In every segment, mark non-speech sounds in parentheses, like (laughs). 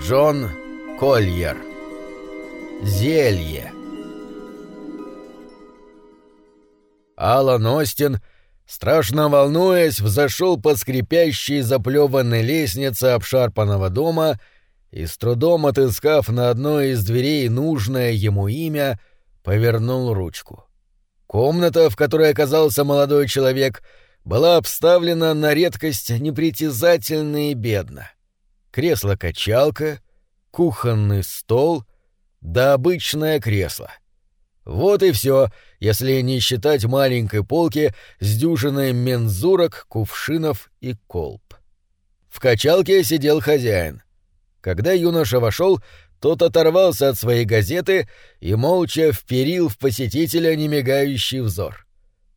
Джон Кольер. Зелье. Алан Остин, страшно волнуясь, взошел по скрипящей заплеванной лестнице обшарпанного дома и, с трудом отыскав на одной из дверей нужное ему имя, повернул ручку. Комната, в которой оказался молодой человек, была обставлена на редкость непритязательно и бедно. Кресло-качалка, кухонный стол да обычное кресло. Вот и все, если не считать маленькой полки с дюжиной мензурок, кувшинов и колб. В качалке сидел хозяин. Когда юноша вошел, тот оторвался от своей газеты и молча вперил в посетителя немигающий взор.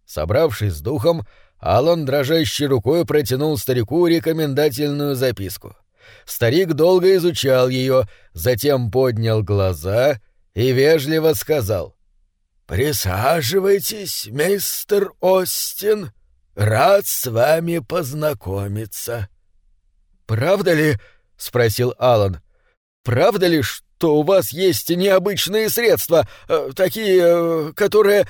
Собравшись с духом, Алан дрожащей рукой протянул старику рекомендательную записку. Старик долго изучал ее, затем поднял глаза и вежливо сказал. «Присаживайтесь, мистер Остин. Рад с вами познакомиться». «Правда ли?» — спросил Алан. «Правда ли, что у вас есть необычные средства, э, такие, э, которые...»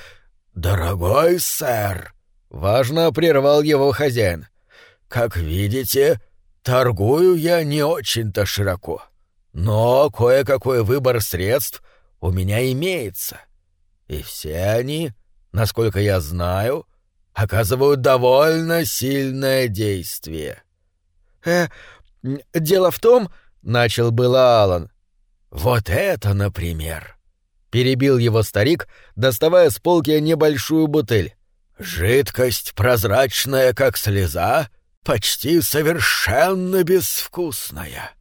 «Дорогой сэр», — важно прервал его хозяин, — «как видите, Торгую я не очень-то широко, но кое-какой выбор средств у меня имеется. И все они, насколько я знаю, оказывают довольно сильное действие. Э, дело в том, начал было Алан. Вот это, например, перебил его старик, доставая с полки небольшую бутыль. Жидкость прозрачная, как слеза, почти совершенно безвкусная.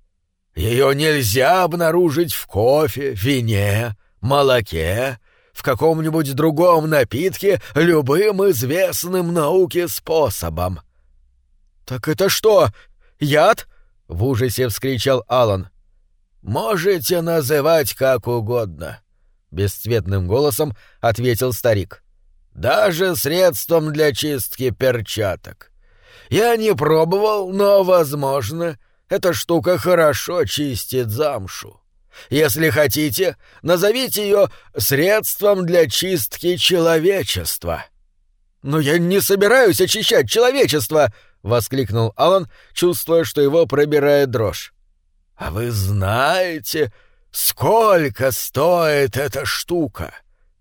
Ее нельзя обнаружить в кофе, вине, молоке, в каком-нибудь другом напитке любым известным науке способом. «Так это что, яд?» — в ужасе вскричал Алан. «Можете называть как угодно», — бесцветным голосом ответил старик. «Даже средством для чистки перчаток. Я не пробовал, но, возможно, эта штука хорошо чистит замшу. Если хотите, назовите ее средством для чистки человечества. Но я не собираюсь очищать человечество, воскликнул Алан, чувствуя, что его пробирает дрожь. А вы знаете, сколько стоит эта штука?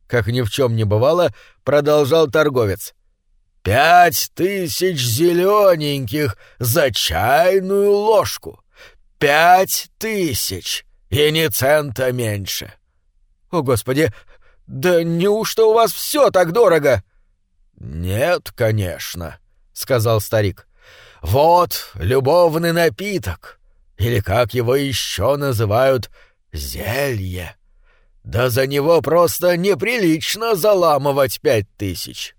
Как ни в чем не бывало, продолжал торговец. Пять тысяч зелененьких за чайную ложку. Пять тысяч, и ни цента меньше. О, Господи, да неужто у вас все так дорого? Нет, конечно, сказал старик. Вот любовный напиток, или как его еще называют, зелье. Да за него просто неприлично заламывать пять тысяч.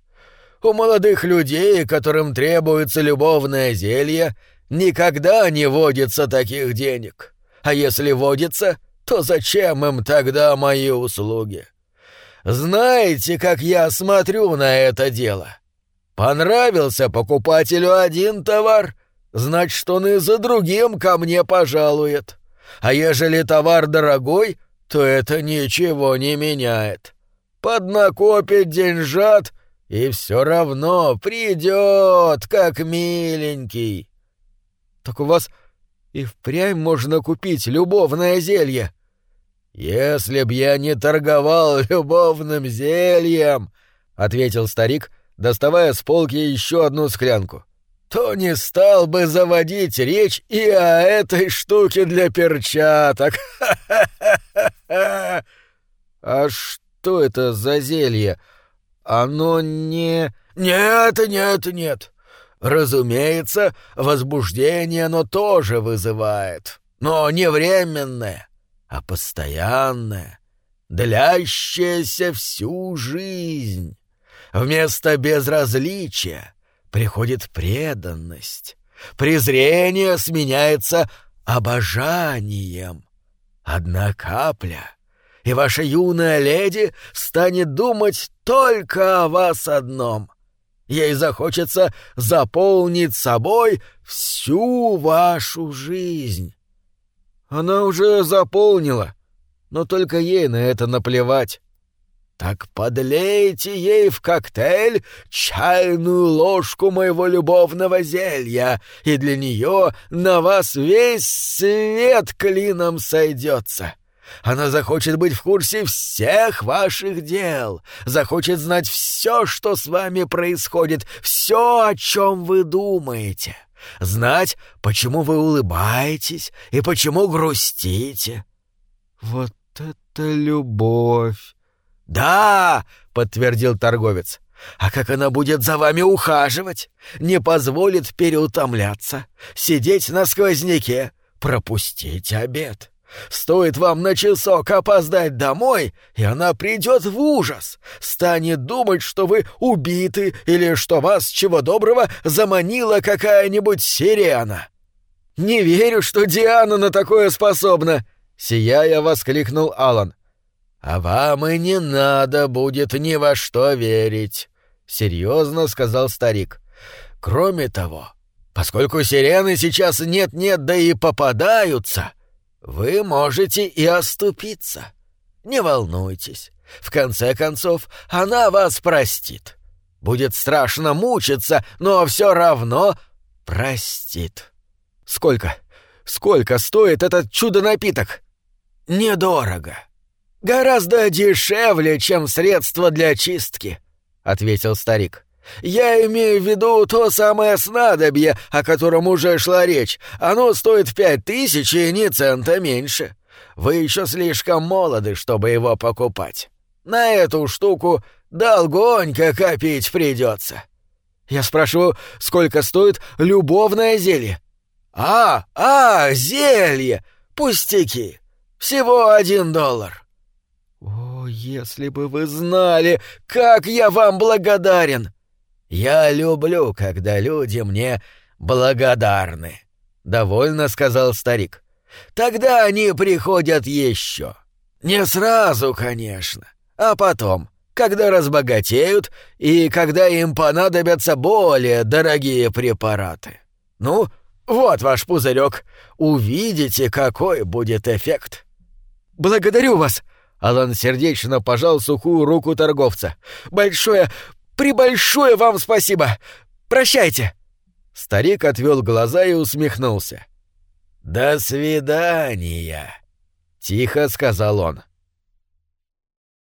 У молодых людей, которым требуется любовное зелье, никогда не водится таких денег. А если водится, то зачем им тогда мои услуги? Знаете, как я смотрю на это дело? Понравился покупателю один товар, значит, он и за другим ко мне пожалует. А ежели товар дорогой, то это ничего не меняет. Поднакопит деньжат — и все равно придет, как миленький. Так у вас и впрямь можно купить любовное зелье. Если б я не торговал (laughs) любовным зельем, ответил старик, доставая с полки еще одну склянку, то не стал бы заводить речь и о этой штуке для перчаток. (laughs) А что это за зелье? Оно не... Нет, нет, нет. Разумеется, возбуждение оно тоже вызывает. Но не временное, а постоянное, длящееся всю жизнь. Вместо безразличия приходит преданность. Презрение сменяется обожанием. Одна капля — и ваша юная леди станет думать только о вас одном. Ей захочется заполнить собой всю вашу жизнь. Она уже заполнила, но только ей на это наплевать. Так подлейте ей в коктейль чайную ложку моего любовного зелья, и для нее на вас весь свет клином сойдется. Она захочет быть в курсе всех ваших дел, захочет знать все, что с вами происходит, все, о чем вы думаете, знать, почему вы улыбаетесь и почему грустите. Вот это любовь! Да, подтвердил торговец. А как она будет за вами ухаживать? Не позволит переутомляться, сидеть на сквозняке, пропустить обед. Стоит вам на часок опоздать домой, и она придет в ужас, станет думать, что вы убиты или что вас, чего доброго, заманила какая-нибудь сирена. «Не верю, что Диана на такое способна!» — сияя воскликнул Алан. «А вам и не надо будет ни во что верить», — серьезно сказал старик. «Кроме того, поскольку сирены сейчас нет-нет, да и попадаются, вы можете и оступиться. Не волнуйтесь, в конце концов она вас простит. Будет страшно мучиться, но все равно простит». «Сколько? Сколько стоит этот чудо-напиток?» «Недорого». «Гораздо дешевле, чем средство для чистки», — ответил старик. «Я имею в виду то самое снадобье, о котором уже шла речь. Оно стоит пять тысяч и ни цента меньше. Вы еще слишком молоды, чтобы его покупать. На эту штуку долгонько копить придется». «Я спрашиваю, сколько стоит любовное зелье?» «А, а, зелье! Пустяки! Всего один доллар!» «О, если бы вы знали, как я вам благодарен!» «Я люблю, когда люди мне благодарны», — довольно сказал старик. «Тогда они приходят еще. Не сразу, конечно, а потом, когда разбогатеют и когда им понадобятся более дорогие препараты. Ну, вот ваш пузырек. Увидите, какой будет эффект». «Благодарю вас!» Алан сердечно пожал сухую руку торговца. «Большое, прибольшое вам спасибо! Прощайте!» Старик отвел глаза и усмехнулся. «До свидания!» — тихо сказал он.